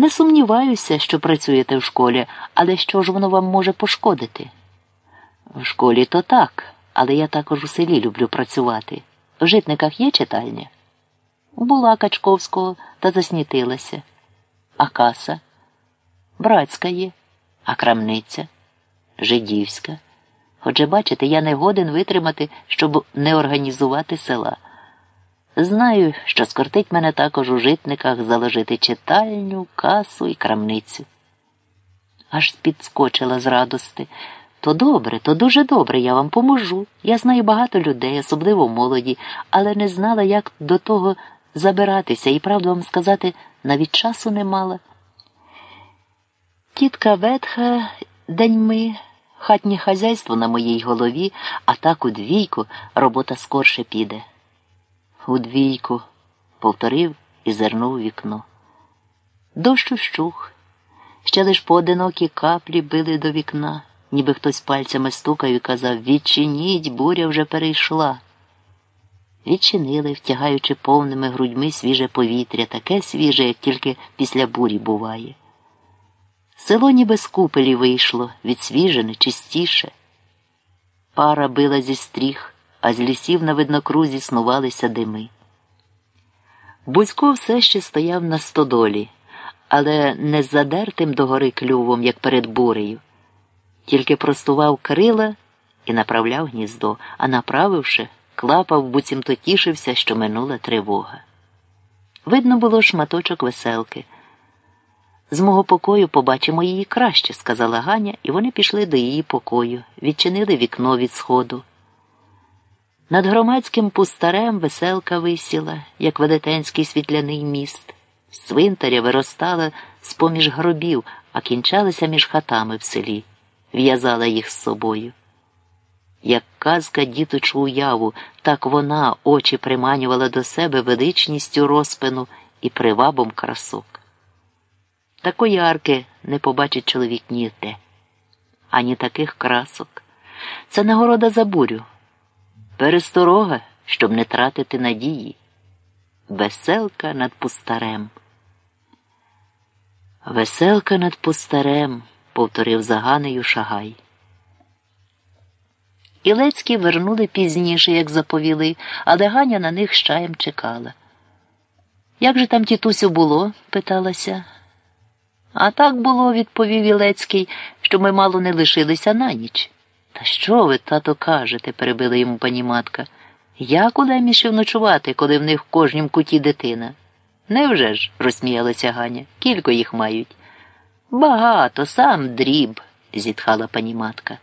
Не сумніваюся, що працюєте в школі, але що ж воно вам може пошкодити? В школі то так, але я також у селі люблю працювати. В житниках є читальня? Була Качковського та заснітилася. А каса? Братська є, а крамниця, жидівська. Отже, бачите, я не годен витримати, щоб не організувати села. Знаю, що скортить мене також у житниках заложити читальню, касу і крамницю. Аж підскочила з радости. То добре, то дуже добре, я вам поможу. Я знаю багато людей, особливо молоді, але не знала, як до того забиратися, і правду вам сказати, навіть часу не мала. Тітка ветха деньми, хатнє хазяйство на моїй голові, а так у двійку робота скорше піде. У двійку, повторив і зернув вікно. Дощ ущух, ще лиш поодинокі каплі били до вікна, ніби хтось пальцями стукав і казав Відчиніть, буря вже перейшла. Відчинили, втягаючи повними грудьми свіже повітря, таке свіже, як тільки після бурі буває. Село ніби з купелі вийшло, відсвіжене, чистіше. Пара била зі стріх, а з лісів на виднокрузі снувалися дими. Бузько все ще стояв на стодолі, але не з задертим догори клювом, як перед бурею, тільки простував крила і направляв гніздо, а направивши, клапав, буцімто тішився, що минула тривога. Видно було шматочок веселки. З мого покою побачимо її краще, сказала Ганя, і вони пішли до її покою, відчинили вікно від сходу. Над громадським пустарем веселка висіла, як велетенський світляний міст. Свинтаря виростала з поміж гробів, а кінчалася між хатами в селі, в'язала їх з собою. Як казка діточу уяву, так вона очі приманювала до себе величністю розпину і привабом красок. Такої арки не побачить чоловік ніде, ані таких красок. Це нагорода за бурю, пересторога, щоб не тратити надії. Веселка над пустарем. Веселка над пустарем, повторив заганею шагай. Ілецькі вернули пізніше, як заповіли, але Ганя на них з чаєм чекала. Як же там тітусю було? питалася. А так було, відповів Ілецький, що ми мало не лишилися на ніч. Та що ви, тато, кажете, перебила йому пані матка. Як у лемішів ночувати, коли в них в кожнім куті дитина? Невже ж? розсміялася Ганя. Кілько їх мають? Багато, сам дріб, зітхала пані матка.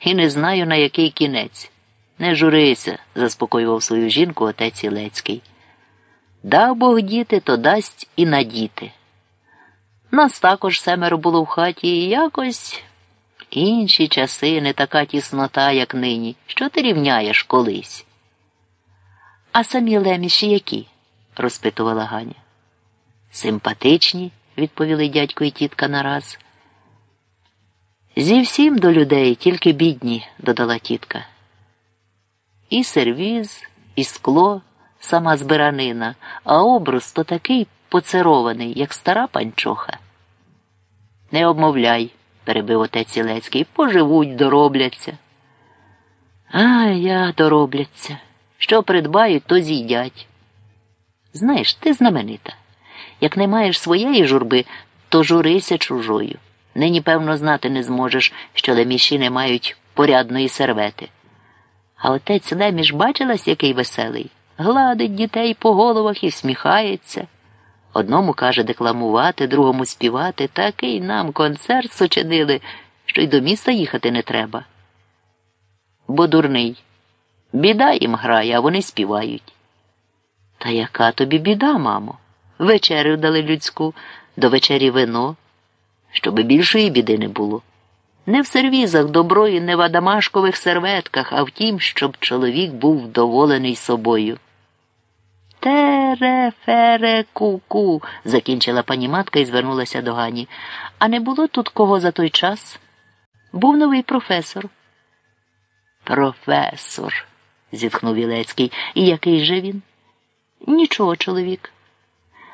І не знаю, на який кінець. Не журися, заспокоював свою жінку отець Ілецький. Дав Бог діти, то дасть і на діти. Нас також семеро було в хаті і якось інші часи, не така тіснота, як нині. Що ти рівняєш колись? А самі леміші які? розпитувала Ганя. Симпатичні, відповіли дядько і тітка нараз. Зі всім до людей, тільки бідні, додала тітка. І сервіз, і скло, сама збиранина, а образ то такий поцерований, як стара панчоха. Не обмовляй, перебив отець Ілецький, поживуть, доробляться. А я доробляться. Що придбають, то з'їдять. Знаєш, ти знаменита. Як не маєш своєї журби, то журися чужою. Нині, певно, знати не зможеш, що леміші не мають порядної сервети. А отець Леміш бачилась, який веселий, гладить дітей по головах і всміхається. Одному каже декламувати, другому співати, такий нам концерт сочинили, що й до міста їхати не треба. Бо дурний. Біда їм грає, а вони співають. Та яка тобі біда, мамо? Вечерю дали людську, до вечері вино, щоби більшої біди не було. Не в сервізах добро і не в адамашкових серветках, а в тім, щоб чоловік був вдоволений собою. Тере, фере, ку-ку, закінчила пані матка і звернулася до Гані. А не було тут кого за той час? Був новий професор. Професор, зітхнув Вілецький. І який же він? Нічого, чоловік.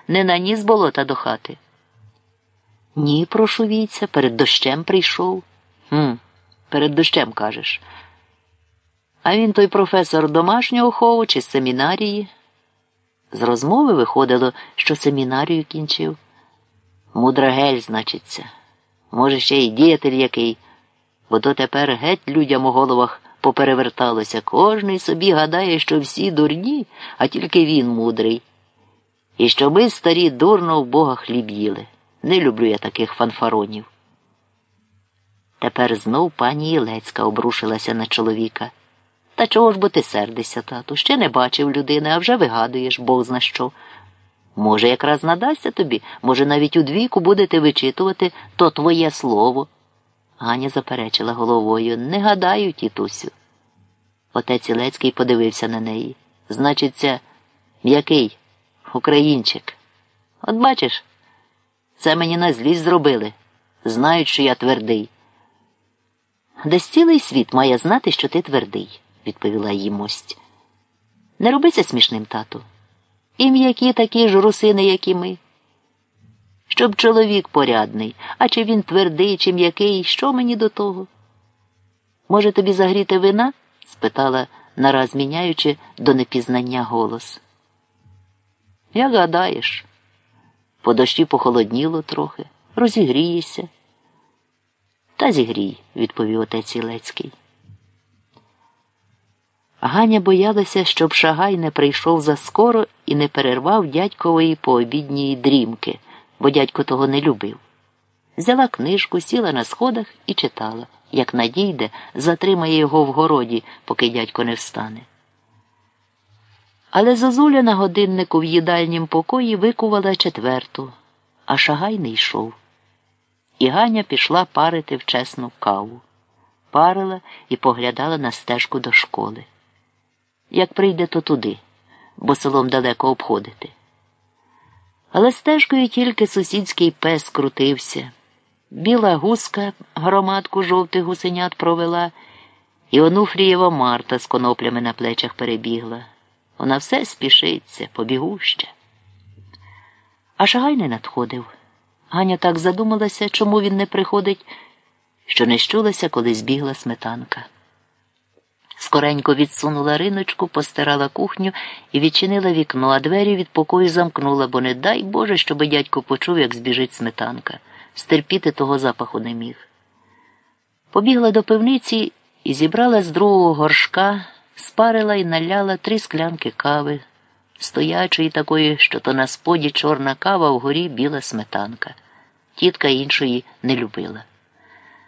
Не наніс болота до хати. Ні, прошу війця, перед дощем прийшов. «Хм, Перед дощем кажеш. А він той професор домашнього хову чи семінарії? З розмови виходило, що семінарію кінчив. Мудрагель, значиться. Може, ще й діятель який, бо то тепер геть людям у головах попереверталося. Кожний собі гадає, що всі дурні, а тільки він мудрий. І що ми, старі, дурно в Бога хліб їли. Не люблю я таких фанфаронів. Тепер знов пані Єлецька обрушилася на чоловіка. Та чого ж бо ти сердишся, тату? Ще не бачив людини, а вже вигадуєш, Бог зна що. Може, якраз надасться тобі, може, навіть у двійку будете вичитувати то твоє слово. Ганя заперечила головою. Не гадаю, тітусю. Отець Ілецький подивився на неї. Значиться, м'який, українчик. От бачиш, це мені на злість зробили. Знають, що я твердий. Десь цілий світ має знати, що ти твердий, відповіла її мость. Не робися смішним, тату. І м'які такі ж русини, як і ми. Щоб чоловік порядний, а чи він твердий, чи м'який, що мені до того? Може, тобі загріти вина? спитала, нараз міняючи до непізнання голос. Як гадаєш, по дощі похолодніло трохи, розігрієшся. Та зігрій, відповів отець Ілецький. Ганя боялася, щоб шагай не прийшов заскоро і не перервав дядькової пообідньої дрімки, бо дядько того не любив. Взяла книжку, сіла на сходах і читала. Як надійде, затримає його в городі, поки дядько не встане. Але зозуля на годиннику в їдальнім покої викувала четверту, а шагай не йшов. І Ганя пішла парити вчесну каву, парила і поглядала на стежку до школи. Як прийде, то туди, бо селом далеко обходити. Але стежкою тільки сусідський пес крутився. Біла гуска громадку жовтих гусенят провела, і Онуфрієва Марта з коноплями на плечах перебігла. Вона все спішиться, побігуща. А шагай не надходив. Ганя так задумалася, чому він не приходить, що не щулася, коли збігла сметанка. Скоренько відсунула риночку, постирала кухню і відчинила вікно, а двері від покою замкнула, бо не дай Боже, щоби дядько почув, як збіжить сметанка. Стерпіти того запаху не міг. Побігла до пивниці і зібрала з другого горшка, спарила і наляла три склянки кави, стоячої такої, що то на споді чорна кава вгорі біла сметанка. Тітка іншої не любила.